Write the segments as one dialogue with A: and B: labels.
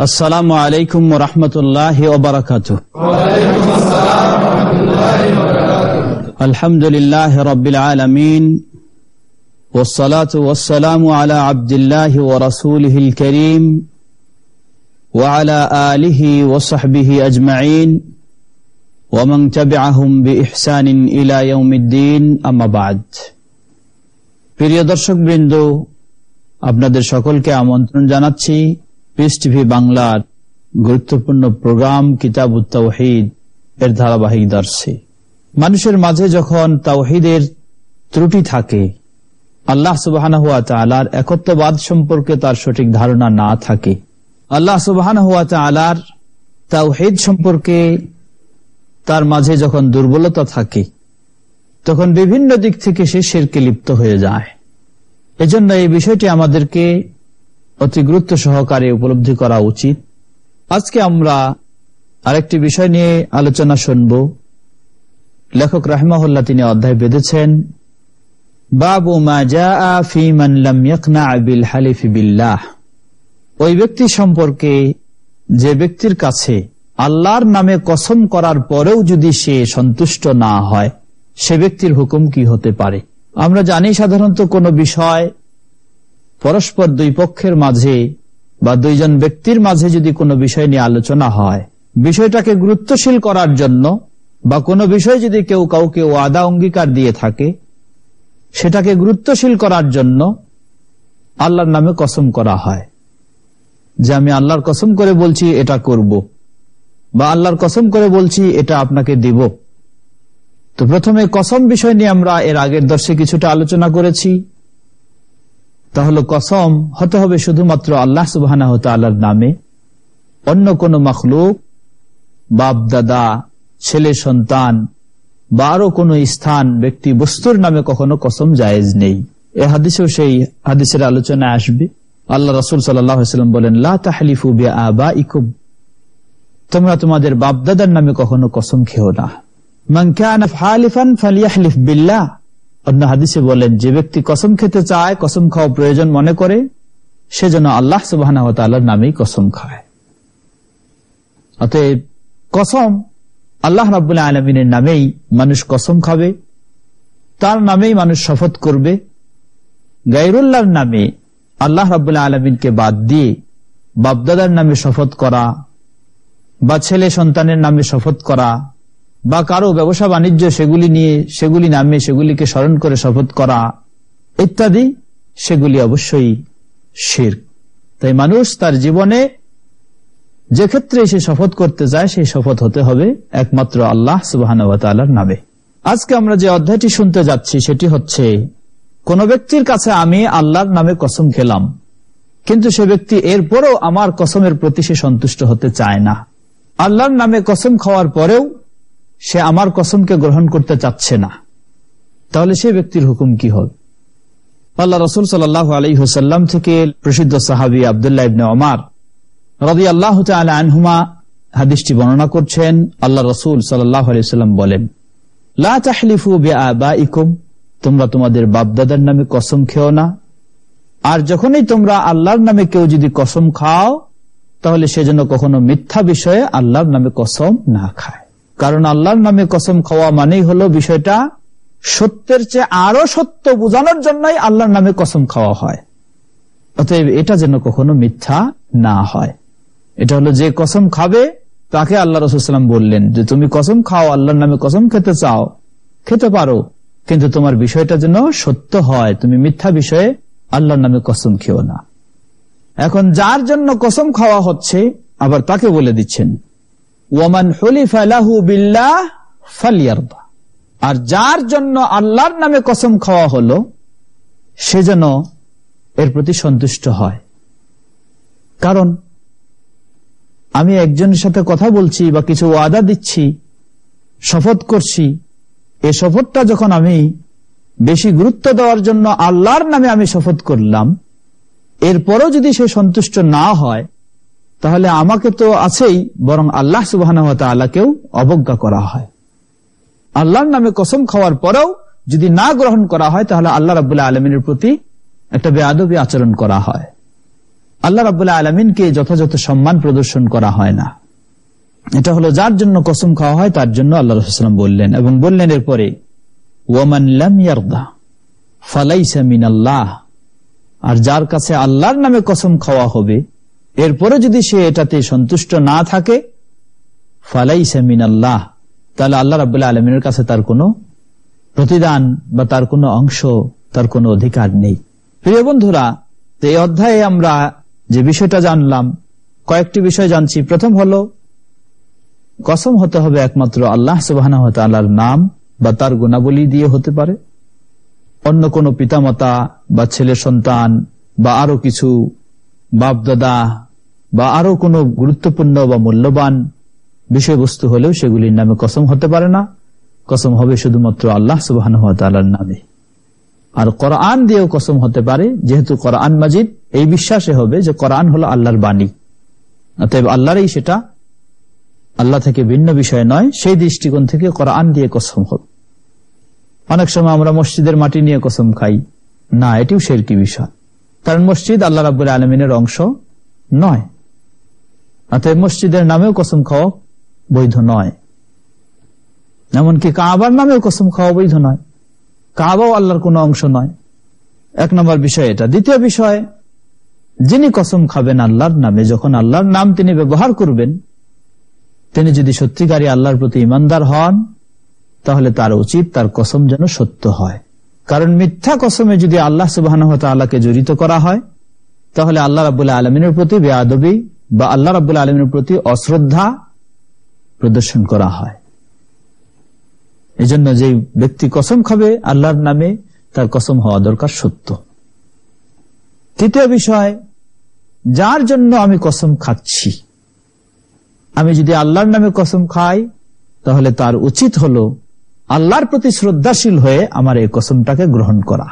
A: السلام عليكم ورحمة الله وبركاته الحمد لله رب العالمين والصلاة والسلام على عبد الله ورسوله الكريم وعلى آله وصحبه أجمعين ومن تبعهم بإحسان إلى يوم الدين أما بعد প্রিয় দর্শক বৃন্দ আপনাদের সকলকে আমন্ত্রণ জানাচ্ছি পিস টিভি বাংলার গুরুত্বপূর্ণ প্রোগ্রাম কিতাব তাওহিদ এর ধারাবাহিক দর্শে। মানুষের মাঝে যখন তাওহিদের ত্রুটি থাকে, আল্লাহ সুবাহান হুয়া তালার একত্ববাদ সম্পর্কে তার সঠিক ধারণা না থাকে। আল্লাহ সুবাহান হুয়া তালার তাওহিদ সম্পর্কে তার মাঝে যখন দুর্বলতা থাকে, তখন বিভিন্ন দিক থেকে সে শেরকে লিপ্ত হয়ে যায়। এজন্য এই বিষয়টি আমাদেরকে অতি গুরুত্ব সহকারে উপলব্ধি করা উচিত। আজকে আমরা আরেকটি বিষয় নিয়ে আলোচনা শুনব। লেখক রাহমাহুল্লাহ তিনি অধ্যায় বেঁধেছেন, বাবু বিল্লাহ। ওই ব্যক্তি সম্পর্কে যে ব্যক্তির কাছে আল্লাহর নামে কসম করার পরেও যদি সে সন্তুষ্ট না হয়, সে ব্যক্তির হুকুম কি হতে পারে? আমরা জানি সাধারণত কোনো বিষয় পরস্পর দুই পক্ষের মাঝে বা দুইজন ব্যক্তির মাঝে যদি কোনো বিষয় নিয়ে আলোচনা হয়, বিষয়টাকে গুরুত্বশীল করার জন্য বা কোনো বিষয় যদি কেউ কাউকে ওয়াদা, অঙ্গীকার দিয়ে থাকে, সেটাকে গুরুত্বশীল করার জন্য আল্লাহর নামে কসম করা হয়। যে আমি আল্লাহর কসম করে বলছি এটা করব বা আল্লাহর কসম করে বলছি এটা আপনাকে দিব। তো প্রথমে কসম বিষয় নিয়ে আমরা এর আগের দর্শে কিছুটা আলোচনা করেছি। তাহলে কসম হতে হবে শুধুমাত্র আল্লাহ সুবাহ নামে। অন্য কোন মখলুক বাপ দাদা ছেলে, সন্তান বা আরও কোন স্থান, ব্যক্তি, বস্তুর নামে কখনো কসম জায়েজ নেই। এ হাদিসেও সেই হাদিসের আলোচনা আসবে। আল্লাহ রসুল সাল্লাম বলেন লাহলিফু আবা ইকুব তোমরা তোমাদের বাপদাদার নামে কখনো কসম খেও না। বিল্লাহ। অন্য হাদিসে বলেন, যে ব্যক্তি কসম খেতে চায়, কসম খাওয়া প্রয়োজন মনে করে, সে যেন আল্লাহ সুবাহ নামেই কসম খায়। অতএব কসম আল্লাহ রাবুল্লাহ আলমিনের নামেই মানুষ কসম খাবে, তার নামেই মানুষ শপথ করবে গাইরুল্লাহর নামে আল্লাহ রাবুল্লাহ আলমিনকে বাদ দিয়ে বাপদাদার নামে শপথ করা বা ছেলে সন্তানের নামে শপথ করা বা কারও ব্যবসা বাণিজ্য সেগুলি নিয়ে, সেগুলি নামে, সেগুলিকে স্মরণ করে শপথ করা ইত্যাদি, সেগুলি অবশ্যই শির তাই মানুষ তার জীবনে যে ক্ষেত্রে সে শপথ করতে যায়, সেই শপথ হতে হবে একমাত্র আল্লাহ সুবাহ নামে। আজকে আমরা যে অধ্যায়টি শুনতে যাচ্ছি, সেটি হচ্ছে, কোন ব্যক্তির কাছে আমি আল্লাহর নামে কসম খেলাম, কিন্তু সে ব্যক্তি এরপরও আমার কসমের প্রতি সে সন্তুষ্ট হতে চায় না। আল্লাহর নামে কসম খাওয়ার পরেও সে আমার কসমকে গ্রহণ করতে চাচ্ছে না। তাহলে সে ব্যক্তির হুকুম কি হবে আল্লাহ রসুল সাল্লাহ আলী হুসাল্লাম থেকে প্রসিদ্ধ সাহাবি আবদুল্লাহ ইবনে অমার রবি আল্লাহ আনহুমা হাদিসটি বর্ণনা করছেন। আল্লাহ রসুল সাল্লাহ আলাইসাল্লাম বলেন তোমরা তোমাদের বাপদাদার নামে কসম খেও না। আর যখনই তোমরা আল্লাহর নামে কেউ যদি কসম খাও, তাহলে সেজন্য কখনো মিথ্যা বিষয়ে আল্লাহর নামে কসম না খায়। কারণ আল্লাহর নামে কসম খাওয়া মানেই হলো বিষয়টা সত্যের চেয়ে আরও সত্য বোঝানোর জন্যই আল্লাহর নামে কসম খাওয়া হয়। অতএব এটা যেন কখনো মিথ্যা না হয়। এটা হলো যে কসম খাবে, তাকে আল্লাহ রসুলাম বললেন যে তুমি কসম খাও, আল্লাহর নামে কসম খেতে চাও, খেতে পারো, কিন্তু তোমার বিষয়টা যেন সত্য হয়। তুমি মিথ্যা বিষয়ে আল্লাহর নামে কসম খেও না। এখন যার জন্য কসম খাওয়া হচ্ছে, আবার তাকে বলে দিচ্ছেন। হলিফালাহু বিল্লাহ আর যার জন্য আল্লাহর নামে কসম খাওয়া হলো, সে যেন এর প্রতি সন্তুষ্ট হয়। কারণ, আমি একজনের সাথে কথা বলছি বা কিছু ওয়াদা দিচ্ছি, শপথ করছি, এ শপথটা যখন আমি বেশি গুরুত্ব দেওয়ার জন্য আল্লাহর নামে আমি শপথ করলাম, এরপরও যদি সে সন্তুষ্ট না হয় তাহলে আমাকে তো আছেই, বরং আল্লাহ সুবাহ আল্লাহকেও অবজ্ঞা করা হয়। আল্লাহর নামে কসম খাওয়ার পরেও যদি না গ্রহণ করা হয়, তাহলে আল্লাহ রাবুল্লাহ আলমিনের প্রতি একটা বেআবি আচরণ করা হয়। আল্লাহ রাবুল্লাহ আলমিনকে যথাযথ সম্মান প্রদর্শন করা হয় না। এটা হলো যার জন্য কসম খাওয়া হয়, তার জন্য আল্লাহ রসুলাম বললেন এবং বললেন এরপরে আর যার কাছে আল্লাহর নামে কসম খাওয়া হবে এরপরে যদি সে এটাতে সন্তুষ্ট না থাকে, ফালাইসা মিন আল্লাহ তাহলে আল্লাহ রাবুল্লাহ আলমিনের কাছে তার কোনো প্রতিদান বা তার কোনো অংশ, তার কোনো অধিকার নেই। প্রিয় বন্ধুরা এই অধ্যায়ে আমরা যে বিষয়টা জানলাম, কয়েকটি বিষয় জানছি। প্রথম হলো, কসম হতে হবে একমাত্র আল্লাহ সুবাহ নাম বা তার গুণাবলী দিয়ে হতে পারে। অন্য কোনো পিতামাতা বা ছেলে সন্তান বা আরও কিছু বাপ দাদা বা আরও কোনো গুরুত্বপূর্ণ বা মূল্যবান বিষয়বস্তু হলেও সেগুলির নামে কসম হতে পারে না। কসম হবে শুধুমাত্র আল্লাহ সুবাহ নামে। আর কোরআন দিয়েও কসম হতে পারে, যেহেতু কোরআন মাজিদ এই বিশ্বাসে হবে যে কোরআন হলো আল্লাহর বাণী। অতএব আল্লাহরই সেটা, আল্লাহ থেকে ভিন্ন বিষয় নয়, সেই দৃষ্টিকোণ থেকে কোরআন দিয়ে কসম হবে অনেক সময় আমরা মসজিদের মাটি নিয়ে কসম খাই। না, এটিও কি বিষয়। কারণ মসজিদ আল্লাহ রাবুল আলমিনের অংশ নয়। অতএব মসজিদের নামেও কসম খাওয়া বৈধ নয়। এমনকি কাবার নামেও কসম খাওয়া বৈধ নয়। কাবাও আল্লাহর কোনো অংশ নয়। এক নম্বর বিষয় এটা। দ্বিতীয় বিষয়, যিনি কসম খাবেন আল্লাহর নামে, যখন আল্লাহর নাম তিনি ব্যবহার করবেন, তিনি যদি সত্যিকারী আল্লাহর প্রতি ইমানদার হন, তাহলে তার উচিত তার কসম যেন সত্য হয়। কারণ মিথ্যা কসমে যদি আল্লাহ সুবাহ জড়িত করা হয়, তাহলে আল্লাহ রাবুল্লাহ আলমিনের প্রতি বেআবি বা আল্লাহ রাবুল্লাহ আলমিনের প্রতি অশ্রদ্ধা প্রদর্শন করা হয়। এই জন্য যে ব্যক্তি কসম খাবে আল্লাহর নামে, তার কসম হওয়া দরকার সত্য। তৃতীয় বিষয়, যার জন্য আমি কসম খাচ্ছি, আমি যদি আল্লাহর নামে কসম খাই, তাহলে তার উচিত হল আল্লাহর প্রতি শ্রদ্ধাশীল হয়ে আমার এই কসমটাকে গ্রহণ করা।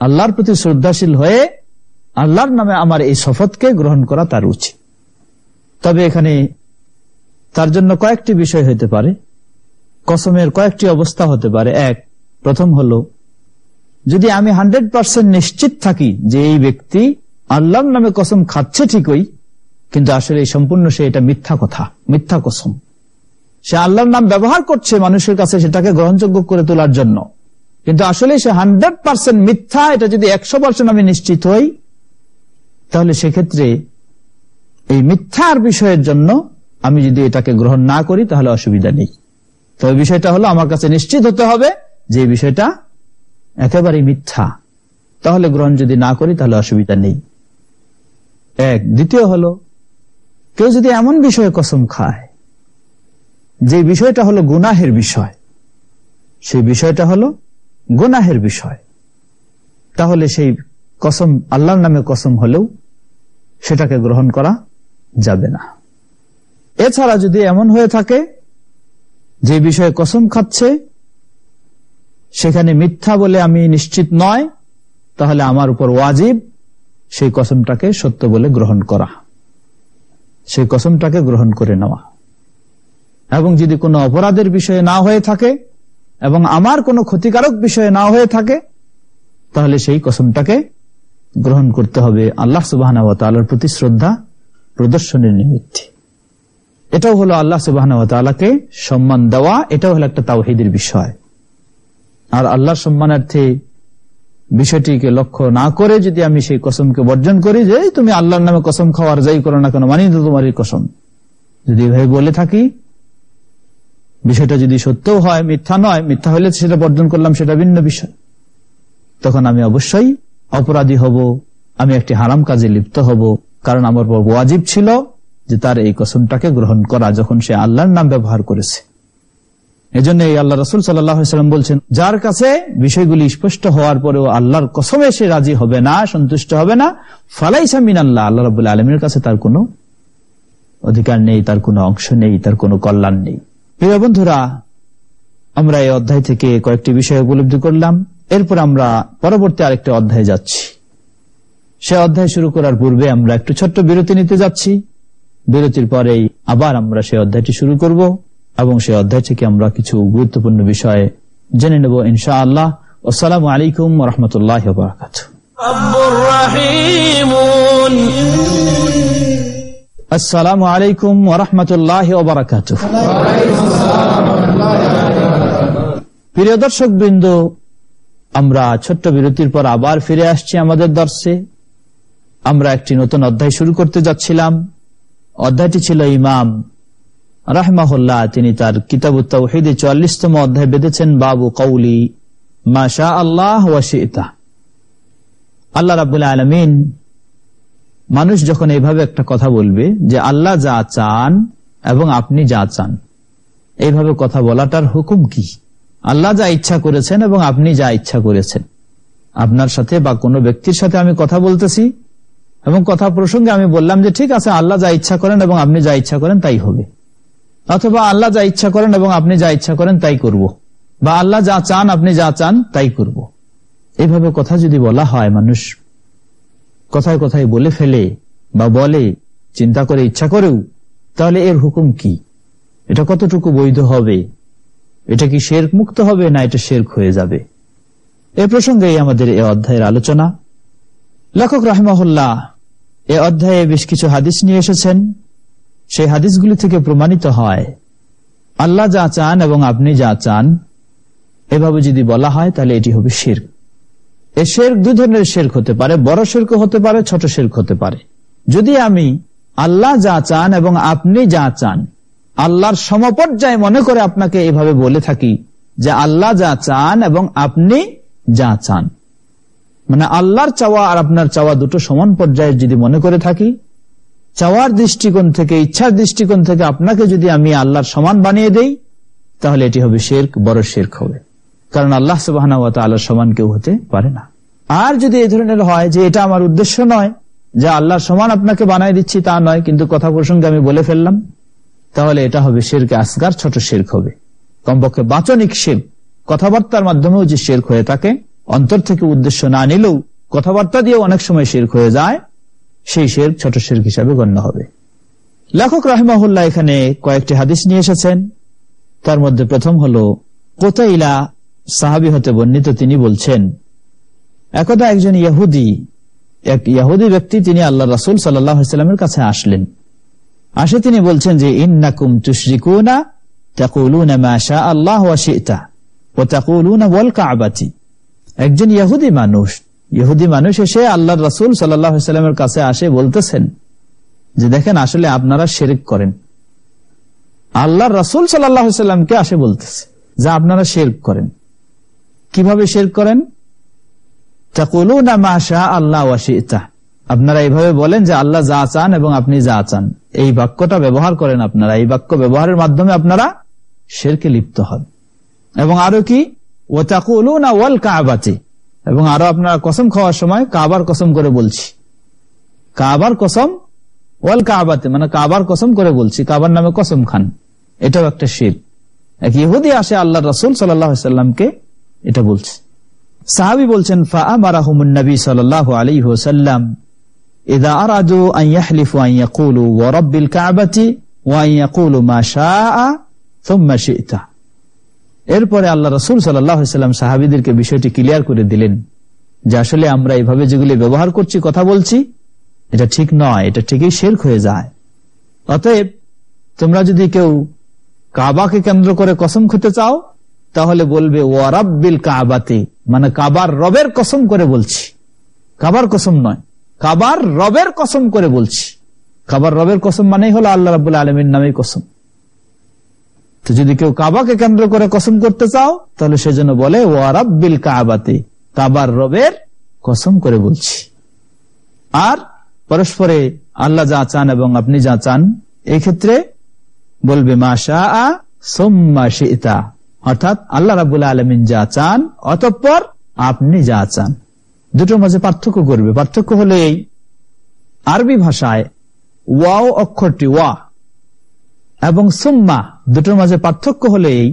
A: আল্লাহর প্রতি শ্রদ্ধাশীল হয়ে আল্লাহর নামে আমার এই শপথকে গ্রহণ করা তার উচিত। তবে এখানে তার জন্য কয়েকটি বিষয় হতে পারে। কসমের কয়েকটি অবস্থা হতে পারে। এক, প্রথম হল, যদি আমি হান্ড্রেড পার্সেন্ট নিশ্চিত থাকি যে এই ব্যক্তি আল্লাহর নামে কসম খাচ্ছে ঠিকই, কিন্তু আসলে সম্পূর্ণ সে এটা মিথ্যা কথা, মিথ্যা কসম। সে আল্লাহর নাম ব্যবহার করছে মানুষের কাছে সেটাকে গ্রহণযোগ্য করে তোলার জন্য। কিন্তু আসলে সে হান্ড্রেড পার্সেন্ট মিথ্যা, এটা যদি একশো পার্সেন্ট আমি নিশ্চিত হই, তাহলে সেক্ষেত্রে এই মিথ্যার বিষয়ের জন্য আমি যদি এটাকে গ্রহণ না করি, তাহলে অসুবিধা নেই। তবে বিষয়টা হলো আমার কাছে নিশ্চিত হতে হবে যে বিষয়টা একেবারে মিথ্যা। তাহলে গ্রহণ যদি না করি, তাহলে অসুবিধা নেই। এক। দ্বিতীয় হলো, কেউ যদি এমন বিষয়ে কসম খায় যে বিষয়টা হলো গুনাহের বিষয়, সেই বিষয়টা হলো গুনাহের বিষয়। তাহলে সেই কসম, আল্লাহর নামে কসম হলেও সেটাকে গ্রহণ করা যাবে না। এছাড়া যদি এমন হয়ে থাকে, যে বিষয়ে কসম খাচ্ছে, সেখানে মিথ্যা বলে আমি নিশ্চিত নয়, তাহলে আমার উপর ওয়াজিব সেই কসমটাকে সত্য বলে গ্রহণ করা। সেই কসমটাকে গ্রহণ করে নেওয়া। এবং যদি কোনো অপরাধের বিষয়ে না হয়ে থাকে এবং আমার কোনো ক্ষতিকারক বিষয়ে না হয়ে থাকে, তাহলে সেই কসমটাকে গ্রহণ করতে হবে আল্লাহ সুবাহ প্রতি শ্রদ্ধা প্রদর্শনের নিমিত্তে। এটাও হলো আল্লাহ সুবাহকে সম্মান দেওয়া, এটাও হলো একটা তাওহিদের বিষয়। আর আল্লাহ সম্মানার্থে বিষয়টিকে লক্ষ্য না করে যদি আমি সেই কসমকে বর্জন করি যে তুমি আল্লাহর নামে কসম খাওয়ার যাই করো না কেন মানি তো তোমার এই কসম। যদি এভাবে বলে থাকি বিষয়টা যদি সত্যও হয়, মিথ্যা নয়, মিথ্যা হলে সেটা বর্জন করলাম, সেটা ভিন্ন বিষয়। তখন আমি অবশ্যই অপরাধী হব, আমি একটি হারাম কাজে লিপ্ত হব, কারণ আমার ওয়াজিব ছিল যে তার এই কসমটাকে গ্রহণ করা যখন সে আল্লাহর নাম ব্যবহার করেছে। এজন্য এই আল্লাহ রসুল সাল্লাম বলছেন, যার কাছে বিষয়গুলি স্পষ্ট হওয়ার পরেও আল্লাহর কসমে সে রাজি হবে না, সন্তুষ্ট হবে না, ফালাইসা মিন আল্লাহ আল্লাহ রবুল্লা আলমীর কাছে তার কোনো অধিকার নেই, তার কোনো অংশ নেই, তার কোনো কল্যাণ নেই। প্রিয় বন্ধুরা, আমরা এই অধ্যায় থেকে কয়েকটি বিষয় উপলব্ধি করলাম। এরপর আমরা পরবর্তী আরেকটি অধ্যায় যাচ্ছি। সে অধ্যায় শুরু করার পূর্বে আমরা একটু ছোট্ট বিরতি নিতে যাচ্ছি। বিরতির পরেই আবার আমরা সেই অধ্যায়টি শুরু করব এবং সেই অধ্যায় থেকে আমরা কিছু গুরুত্বপূর্ণ বিষয়ে জেনে নেব ইনশা আল্লাহ আসসালামু আলাইকুম রহমতুল্লাহ আসসালামু আলাইকুম ওরহমতুল্লাহ ওবরাকাত প্রিয় দর্শক বৃন্দ আমরা ছোট্ট বিরতির পর আবার ফিরে আসছি আমাদের দর্শে। আমরা একটি নতুন অধ্যায় শুরু করতে যাচ্ছিলাম। অধ্যায়টি ছিল ইমাম। রাহমাহুল্লাহ, তিনি তার কিতাব তৌহিদে চুয়াল্লিশতম অধ্যায় বেঁধেছেন, বাবু কৌলি মাশা আল্লাহ ওয়াশিতা আল্লাহ রাবুল্লাহ আলমিন মানুষ যখন এইভাবে একটা কথা বলবে যে আল্লাহ যা চান এবং আপনি যা চান, এইভাবে কথা বলাটার হুকুম কি আল্লাহ যা ইচ্ছা করেছেন এবং আপনি যা ইচ্ছা করেছেন আপনার সাথে বা কোনো ব্যক্তির সাথে আমি কথা বলতেছি এবং কথা প্রসঙ্গে আমি বললাম যে ঠিক আছে, আল্লাহ যা ইচ্ছা করেন এবং আপনি যা ইচ্ছা করেন তাই হবে অথবা আল্লাহ যা ইচ্ছা করেন এবং আপনি যা ইচ্ছা করেন তাই করব। বা আল্লাহ যা চান, আপনি যা চান তাই করব। এইভাবে কথা যদি বলা হয় মানুষ কথায় কথায় বলে ফেলে বা বলে, চিন্তা করে ইচ্ছা করেও, তাহলে এর হুকুম কি? এটা কতটুকু বৈধ হবে? এটা কি শেরক মুক্ত হবে না এটা শেরক হয়ে যাবে? এ প্রসঙ্গেই আমাদের এ অধ্যায়ের আলোচনা। লেখক রাহমাহুল্লাহ এ অধ্যায়ে বেশ কিছু হাদিস নিয়ে এসেছেন। সেই হাদিসগুলি থেকে প্রমাণিত হয়, আল্লাহ যা চান এবং আপনি যা চান, এভাবে যদি বলা হয় তাহলে এটি হবে শির্ক। এ শেরক দুই ধরনের শেরক হতে পারে, বড় শেরক হতে পারে, ছোট শেরক হতে পারে। যদি আমি আল্লাহ যা চান এবং আপনি যা চান, আল্লাহর সমপর্যায় মনে করে আপনাকে এভাবে বলে থাকি যে আল্লাহ যা চান এবং আপনি যা চান। মানে আল্লাহর চাওয়া আর আপনার চাওয়া দুটো সমান পর্যায়ে যদি মনে করে থাকি, চাওয়ার দৃষ্টিকোণ থেকে, ইচ্ছার দৃষ্টিকোণ থেকে আপনাকে যদি আমি আল্লাহর সমান বানিয়ে দেই, তাহলে এটি হবে শেরক, বড় শেরক হবে। কারণ আল্লাহ সুবাহ সমান কেউ হতে পারে না। আর যদি এই ধরনের হয় যে এটা আমার উদ্দেশ্য নয়, যে আল্লাহর সমান আপনাকে বানাই দিচ্ছি তা নয়, কিন্তু কথা প্রসঙ্গে আমি বলে ফেললাম, তাহলে এটা হবে শেরকে আসগার, ছোট শেরক হবে। কমপক্ষে বাচনিক শের কথাবার্তার মাধ্যমেও যে শেরক হয়ে থাকে, অন্তর থেকে উদ্দেশ্য না নিলেও কথাবার্তা দিয়ে অনেক সময় শেরক হয়ে যায়, সেই শের ছোট শের হিসাবে গণ্য হবে। লেখক রাহমাহুল্লাহ এখানে কয়েকটি হাদিস নিয়ে এসেছেন। তার মধ্যে প্রথম হল কোথাইলা সাহাবি হতে বর্ণিত তিনি বলছেন, একদা একজন ইয়াহুদি, এক ইয়াহুদি ব্যক্তি তিনি আল্লাহ রাসুল সাল্লামের কাছে আসলেন। আসে তিনি বলছেন যে, ইন্নাকুম তুশরিকুনা একজন ইহুদি মানুষ ইহুদি মানুষ এসে আল্লাহ রাসুল সাল্লামের কাছে আসে, বলতেছেন যে, দেখেন আসলে আপনারা শেরিক করেন। আল্লাহ রাসুল সাল্লামকে আসে বলতেছে যে, আপনারা শের করেন। কীভাবে শের করেন? আপনারা এইভাবে বলেন যে আল্লাহ যা চান এবং আপনি যা চান। এই বাক্যটা ব্যবহার করেন আপনারা। এই বাক্য ব্যবহারের মাধ্যমে আপনারা শেরকে লিপ্ত হন। এবং আরও কি? ও না ওয়াল কাবাতি। এবং আরও আপনারা কসম খাওয়ার সময় কাবার কসম করে বলছি। কাবার কসম ওয়াল কাবাতে মানে কাবার কসম করে বলছি। কাবার নামে কসম খান। এটাও একটা শির এক ইহুদি আসে আল্লাহ রসুল সাল্লামকে এটা বলছে সাহাবি বলছেন নবী সাল্লাহ আলী হোসাল্লাম إذا أرادوا أن يحلفوا أن يقولوا ورب الكعبة وأن يقولوا ما شاء ثم شئت এরপরে আল্লাহ রসুল সাল্লাম সাহাবিদেরকে বিষয়টি ক্লিয়ার করে দিলেন যে আসলে আমরা এইভাবে যেগুলি ব্যবহার করছি কথা বলছি এটা ঠিক নয় এটা ঠিকই শেরক হয়ে যায় অতএব তোমরা যদি কেউ কাবাকে কেন্দ্র করে কসম খেতে চাও তাহলে বলবে ওয়ারাব্বিল কাবাতে। মানে কাবার রবের কসম করে বলছি। কাবার কসম নয়, কাবার রবের কসম করে বলছি। কাবার রবের কসম মানেই হলো আল্লাহ রাবুল্লাহ আলমীর নামেই কসম। তো যদি কেউ কাবাকে কেন্দ্র করে কসম করতে চাও, তাহলে সেজন্য বলে ও আরব্বিল কাবাতে। কাবার রবের কসম করে বলছি। আর পরস্পরে আল্লাহ যা চান এবং আপনি যা চান এই ক্ষেত্রে বলবে, মা শাহ সোম্মা শিতা। অর্থাৎ আল্লাহ রাবুল্লাহ আলমিন যা চান, অতঃপর আপনি যা চান। দুটোর মাঝে পার্থক্য করবে। পার্থক্য হলো এই, আরবি ভাষায় ওয়াও অক্ষরটি ওয়া এবং সুম্মা দুটোর মাঝে পার্থক্য হলে এই,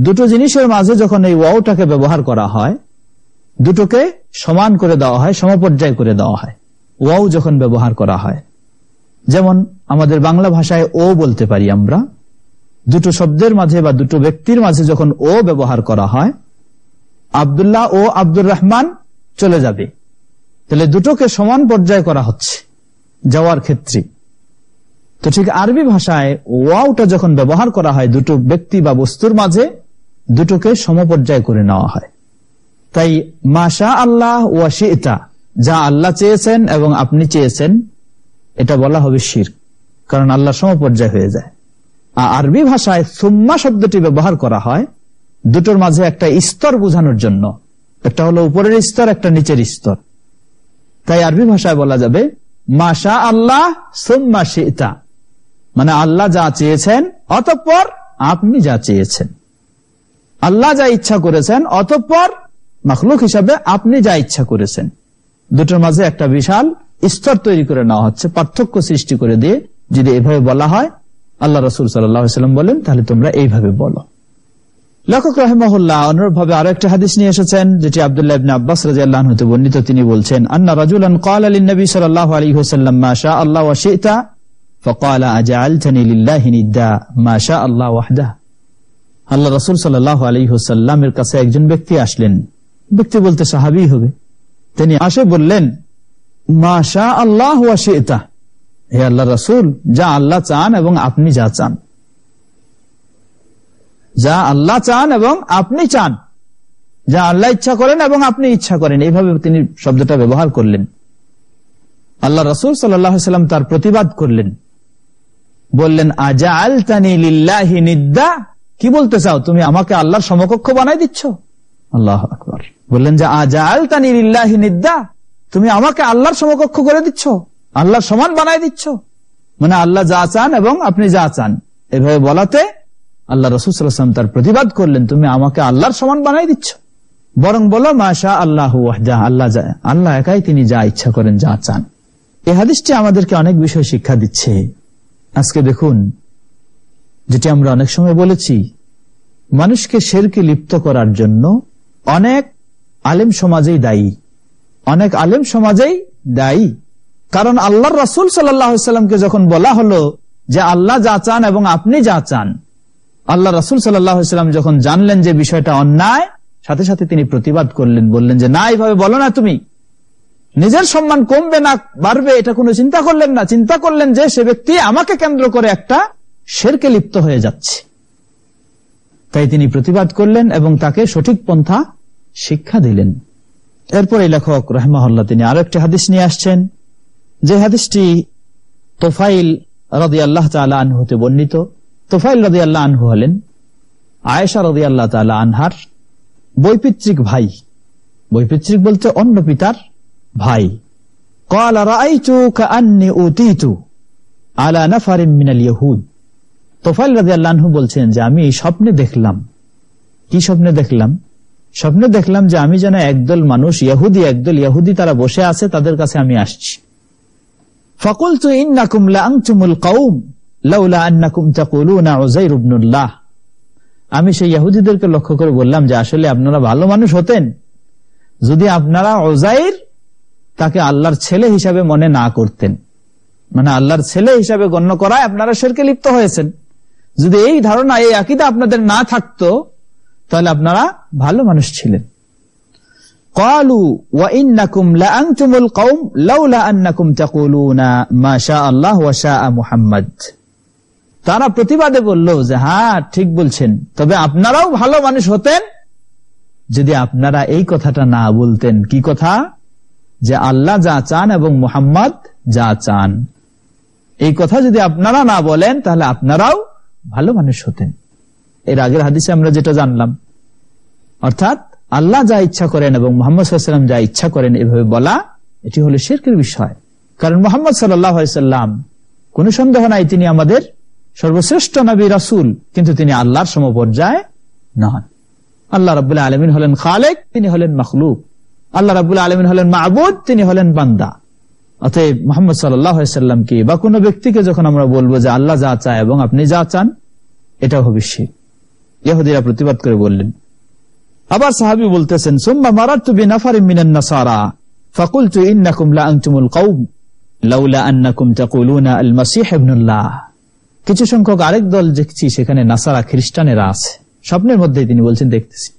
A: দুটো জিনিসের মাঝে যখন এই ওয়াওটাকে ব্যবহার করা হয়, দুটোকে সমান করে দেওয়া হয়, সমপর্যায় করে দেওয়া হয়। ওয়াও যখন ব্যবহার করা হয়, যেমন আমাদের বাংলা ভাষায় ও বলতে পারি আমরা দুটো শব্দের মাঝে বা দুটো ব্যক্তির মাঝে যখন ও ব্যবহার করা হয়, আবদুল্লাহ ও আব্দুর রহমান চলে যাবে। তাহলে দুটোকে সমান পর্যায়ে করা হচ্ছে যাওয়ার ক্ষেত্রে। তো ঠিক আরবি ভাষায় ওয়াওটা যখন ব্যবহার করা হয় দুটো ব্যক্তি বা বস্তুর মাঝে, দুটোকে সমপর্যায় করে নেওয়া হয়। তাই মাশা আল্লাহ ওয়াশিতা যা আল্লাহ চেয়েছেন এবং আপনি চেয়েছেন, এটা বলা হবে শির, কারণ আল্লাহ সমপর্যায় হয়ে যায়। আরবি ভাষায় সুম্মা শব্দটি ব্যবহার করা হয় দুটোর মাঝে একটা স্তর বোঝানোর জন্য। একটা হলো উপরের স্তর, একটা নিচের স্তর। তাই আরবি ভাষায় বলা যাবে মাশা আল্লাহ সুম্মা শিতা। মানে আল্লাহ যা চেয়েছেন, অতঃপর আপনি যা চেয়েছেন। আল্লাহ যা ইচ্ছা করেছেন, অতঃপর মখলুক হিসাবে আপনি যা ইচ্ছা করেছেন। দুটোর মাঝে একটা বিশাল স্তর তৈরি করে নেওয়া হচ্ছে, পার্থক্য সৃষ্টি করে দিয়ে যদি এভাবে বলা হয় আল্লাহ রসুল সাল্লাম বলেন তাহলে তোমরা এইভাবে বলো লেখক রহমহল্লা অনুরূপভাবে আরো একটা হাদিস নিয়ে এসেছেন যেটি আবদুল্লাহ ইবনে আব্বাস রাদিয়াল্লাহু আনহু বর্ণিত তিনি বলছেন আন্না রাজুলান ক্বাল লিন নবী সাল্লাল্লাহু আলাইহি ওয়াসাল্লাম মা শা আল্লাহ ওয়া শি'তা فقال اجعلتني لله ندا ما شاء الله وحده আল্লাহ রাসূল সাল্লাল্লাহু আলাইহি ওয়াসাল্লামের কাছে একজন ব্যক্তি আসলেন ব্যক্তি বলতে সাহাবী হবে তিনি আসে বললেন মা শা আল্লাহ ওয়া শি'তা হে আল্লাহ রাসূল, যা আল্লাহ চান এবং আপনি যা চান। যা আল্লাহ চান এবং আপনি চান। যা আল্লাহ ইচ্ছা করেন এবং আপনি ইচ্ছা করেন। এইভাবে তিনি শব্দটা ব্যবহার করলেন। আল্লাহ রসুল সাল্লাম তার প্রতিবাদ করলেন। বললেন আজা আল তানি কি বলতে চাও? তুমি আমাকে আল্লাহর সমকক্ষ বানাই দিচ্ছ? আল্লাহ আকবর। বললেন যে আজা আল তানি নিদ্দা? তুমি আমাকে আল্লাহর সমকক্ষ করে দিচ্ছ? আল্লাহর সমান বানাই দিচ্ছ। মানে আল্লাহ যা চান এবং আপনি যা চান। এভাবে বলাতে আল্লাহ রসুলাম তার প্রতিবাদ করলেন, তুমি আমাকে আল্লাহর সমান বানাই দিচ্ছ। বরং বলো মাশা আল্লাহ আল্লাহ আল্লাহ একাই তিনি যা ইচ্ছা করেন, যা চান। এই হাদিসটি আমাদেরকে অনেক বিষয় শিক্ষা দিচ্ছে। আজকে দেখুন, যেটি আমরা অনেক সময় বলেছি, মানুষকে শেরকে লিপ্ত করার জন্য অনেক আলেম সমাজেই দায়ী। অনেক আলেম সমাজেই দায়ী। কারণ আল্লাহ রসুল সাল্লামকে যখন বলা হলো যে আল্লাহ যা চান এবং আপনি যা চান, আল্লাহ রসুল সাল্লাম যখন জানলেন যে বিষয়টা অন্যায়, সাথে সাথে তিনি প্রতিবাদ করলেন, বললেন যে না, এইভাবে বলো না তুমি। নিজের সম্মান কমবে না, বাড়বে, এটা কোনো চিন্তা করলেন না। চিন্তা করলেন যে সে ব্যক্তি আমাকে কেন্দ্র করে একটা শেরকে লিপ্ত হয়ে যাচ্ছে। তাই তিনি প্রতিবাদ করলেন এবং তাকে সঠিক পন্থা শিক্ষা দিলেন। এরপর লেখক রহমাহল্লা তিনি আরও একটি হাদিস নিয়ে আসছেন। যে হাদিসটি তোফাইল রদি আল্লাহ তালা আনহুতে বর্ণিত তোফাইল রদি আল্লাহ আনহু হলেন আয়েশা রদি আল্লাহ তালা আনহার বৈপিত্রিক ভাই বৈপিত্রিক বলতে অন্য পিতার ভাই قال رأيت كأني أوتيت على نفر من اليهود তোফাইল রাজি আল্লাহু বলছেন যে আমি স্বপ্নে দেখলাম কি স্বপ্নে দেখলাম স্বপ্নে দেখলাম যে আমি যেন একদল মানুষ ইয়াহুদি একদল ইয়াহুদি তারা বসে আছে তাদের কাছে আমি আসছি ফকুল তু ইন্নাকুম লাংতুমুল কৌম লাউলা আন্নাকুম তাকুলুনা উযাইর ইবনুল্লাহ। আমি সেই ইহুদিদেরকে লক্ষ্য করে বললাম যে আসলে আপনারা ভালো মানুষ হতেন। যদি আপনারা ওজাইর তাকে আল্লাহর ছেলে হিসাবে মনে না করতেন। মানে আল্লাহর ছেলে হিসাবে গণ্য করায় আপনারা শেরকে লিপ্ত হয়েছেন। যদি এই ধারণা, এই আকিদা আপনাদের না থাকতো, তাহলে আপনারা ভালো মানুষ ছিলেন। قالوا ওয়া ইন্নাকুম লাআনতুমুল কওম লাউলা আন্নাকুম তাকুলুনা মা শাআ আল্লাহ ওয়া শাআ মুহাম্মদ তারা প্রতিবাদে বলল যে হ্যাঁ ঠিক বলছেন। তবে আপনারাও ভালো মানুষ হতেন। যদি আপনারা এই কথাটা না বলতেন, কি কথা? যে আল্লাহ যা চান এবং মোহাম্মদ যা চান। এই কথা যদি আপনারা না বলেন, তাহলে আপনারাও ভালো মানুষ হতেন। এর আগের হাদিসে আমরা যেটা জানলাম, অর্থাৎ আল্লাহ যা ইচ্ছা করেন এবং মোহাম্মদ সাল্লাম যা ইচ্ছা করেন এভাবে বলা, এটি হলো শেরকের বিষয়। কারণ মোহাম্মদ সাল্লাম কোন সন্দেহ নাই তিনি আমাদের সর্বশ্রেষ্ঠ নবী রাসুল, কিন্তু তিনি আল্লাহর সমপর্যায় নন। আল্লাহ রাবুল্লাহ আলমিন হলেন খালেক, তিনি হলেন মখলুক। আল্লাহ রাবুল্লাহ আলমিন হলেন মাহবুদ তিনি হলেন বান্দা। অতএব মোহাম্মদ সাল্লামকে বা কোনো ব্যক্তিকে যখন আমরা বলব যে আল্লাহ যা চায় এবং আপনি যা চান, এটাও হবে ইহুদিরা প্রতিবাদ করে বললেন আবার সাহাবি বলতেছেন, সোম্মা মারাত্তু বিনাফারি মিনান নাসারা, ফাকুলতু ইন্নাকুম লা আনতুমুল কওম, লাউলা আন্নাকুম তাকুলুনা আল মাসীহ ইবনুল্লাহ। কিছু সংখ্যক আরেক দল দেখছি সেখানে নাসারা খ্রিস্টানেরা আছে। স্বপ্নের মধ্যে তিনি বলছেন, দেখতেছি।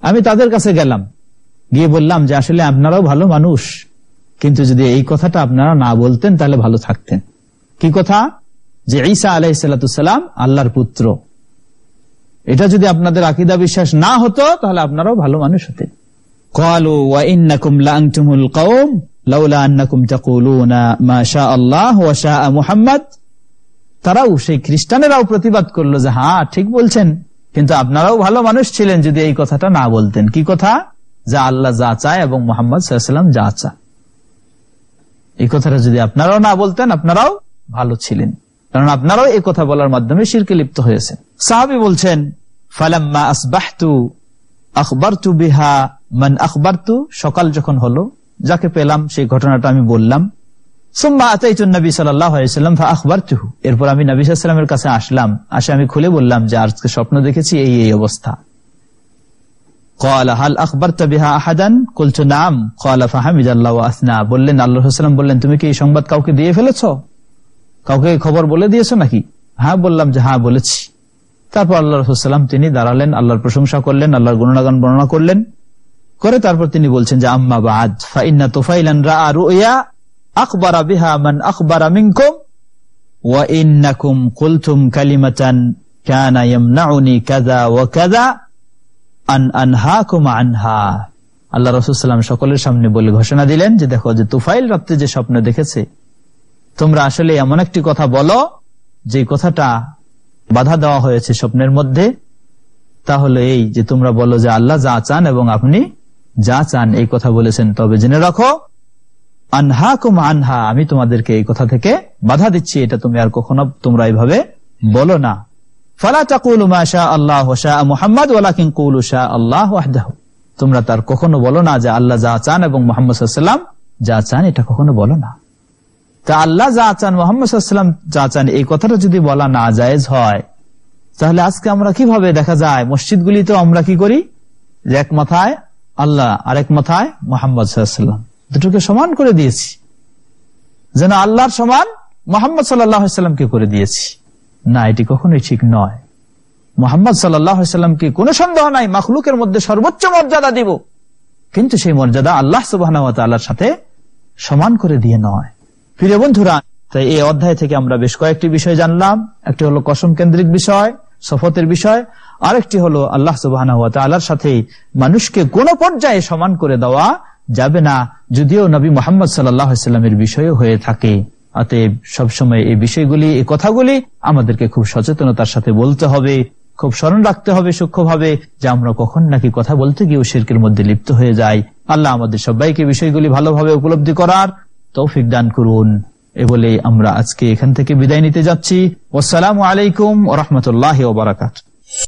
A: আমি তাদের কাছে গেলাম। গিয়ে বললাম যে, আসলে আপনারাও ভালো মানুষ। কিন্তু যদি এই কথাটা আপনারা না বলতেন, তাহলে ভালো থাকতেন। কি কথা? যে ঈসা আলাইসাল্লাম আল্লাহর পুত্র। এটা যদি আপনাদের আকিদা বিশ্বাস না হতো তাহলে আপনারাও ভালো মানুষ হতেন قالوا وإنكم لأنتم القوم لولا أنكم تقولون ما شاء الله وشاء محمد তারাও সেই খ্রিস্টানেরাও প্রতিবাদ করলো যে হ্যাঁ ঠিক বলছেন কিন্তু আপনারাও ভালো মানুষ ছিলেন যদি এই কথাটা না বলতেন কি কথা যা আল্লাহ যা চায় এবং মোহাম্মদ সাল্লাম যা চায় এই কথাটা যদি আপনারাও না বলতেন আপনারাও ভালো ছিলেন কারণ আপনারাও এই কথা বলার মাধ্যমে শিরকে লিপ্ত হয়েছেন। সাহাবি বলছেন, ফালাম্মা আসবাহতু আখবরতু বিহা, মান আখবরতু? সকাল যখন হলো, যাকে পেলাম, সেই ঘটনাটা আমি বললাম। সুম্মা আতাইতুন নবী সাল্লাম এরপর আমি নবী সাল্লামের কাছে আসলাম। আসে আমি খুলে বললাম যে আজকে স্বপ্ন দেখেছি এই এই অবস্থা। বললেন আল্লাহ বললেন, তুমি কি এই সংবাদ কাউকে দিয়ে ফেলেছো? কাউকে খবর বলে দিয়েছ নাকি? হ্যাঁ বললাম যে হ্যাঁ বলেছি। তারপর আল্লাহ রসুলাম তিনি দাঁড়ালেন, আল্লাহর প্রশংসা করলেন, আল্লাহর গুণাগান বর্ণনা করলেন। করে তারপর তিনি বলছেন যে, আম্মা বাদ ফাইন্না তোফাইলান রা রুয়া আখবারা বিহা মান আখবারা মিনকুম, ওয়া ইন্নাকুম কুলতুম কালিমাতান কানা ইয়ামনাউনি কাযা ওয়া কাযা আন আনহাকুম আনহা। আল্লাহ রসুলাম সকলের সামনে বলে ঘোষণা দিলেন যে, দেখো যে তুফাইল রাত্রে যে স্বপ্ন দেখেছে তোমরা আসলে এমন একটি কথা বলো, যে কথাটা বাধা দেওয়া হয়েছে স্বপ্নের মধ্যে। তাহলে এই যে তোমরা বলো যে আল্লাহ যা চান এবং আপনি যা চান এই কথা বলেছেন, তবে জেনে রাখো, আনহা কুম আনহা, আমি তোমাদেরকে এই কথা থেকে বাধা দিচ্ছি, এটা তুমি আর কখনো তোমরা এইভাবে বলো না। ফালা তাকুলু মা আল্লাহ তোমরা তার কখনো বলো না যে আল্লাহ যা চান এবং মোহাম্মদ সাল্লাম যা চান, এটা কখনো বলো না। তা আল্লাহ যা চান, মোহাম্মদ সাল্লাম যা চান, এই কথাটা যদি বলা না জায়েজ হয়, তাহলে আজকে আমরা কীভাবে দেখা যায় মসজিদগুলিতে আমরা কি করি? যে এক মাথায় আল্লাহ আরেক মাথায় মোহাম্মদ সাল্লাম দুটোকে সমান করে দিয়েছি। যেন আল্লাহর সমান মোহাম্মদ সাল্লামকে করে দিয়েছি। না, এটি কখনোই ঠিক নয়। মোহাম্মদ সাল্লামকে কোনো সন্দেহ নাই, মাখলুকের মধ্যে সর্বোচ্চ মর্যাদা দিব। কিন্তু সেই মর্যাদা আল্লাহ সুবাহ সাথে সমান করে দিয়ে নয়। প্রিয় বন্ধুরা, তাই এই অধ্যায় থেকে আমরা বেশ কয়েকটি বিষয় জানলাম। একটি হলো কসম কেন্দ্রিক বিষয় শপথের বিষয়। আরেকটি হলো আল্লাহ সুবাহ আল্লাহর সাথে মানুষকে কোন পর্যায়ে সমান করে দেওয়া যাবে না, যদিও নবী মোহাম্মদ সাল্লামের বিষয় হয়ে থাকে। অতএব সবসময় এই বিষয়গুলি, এই কথাগুলি আমাদেরকে খুব সচেতনতার সাথে বলতে হবে, খুব স্মরণ রাখতে হবে সূক্ষ্মভাবে, যে আমরা কখন নাকি কথা বলতে গিয়েও শির্কের মধ্যে লিপ্ত হয়ে যাই। আল্লাহ আমাদের সবাইকে বিষয়গুলি ভালোভাবে উপলব্ধি করার তৌফিক দান করুন। এ বলে আমরা আজকে এখান থেকে বিদায় নিতে যাচ্ছি। ওসালাম আলাইকুম রহমতুল্লাহ ওবরাকাত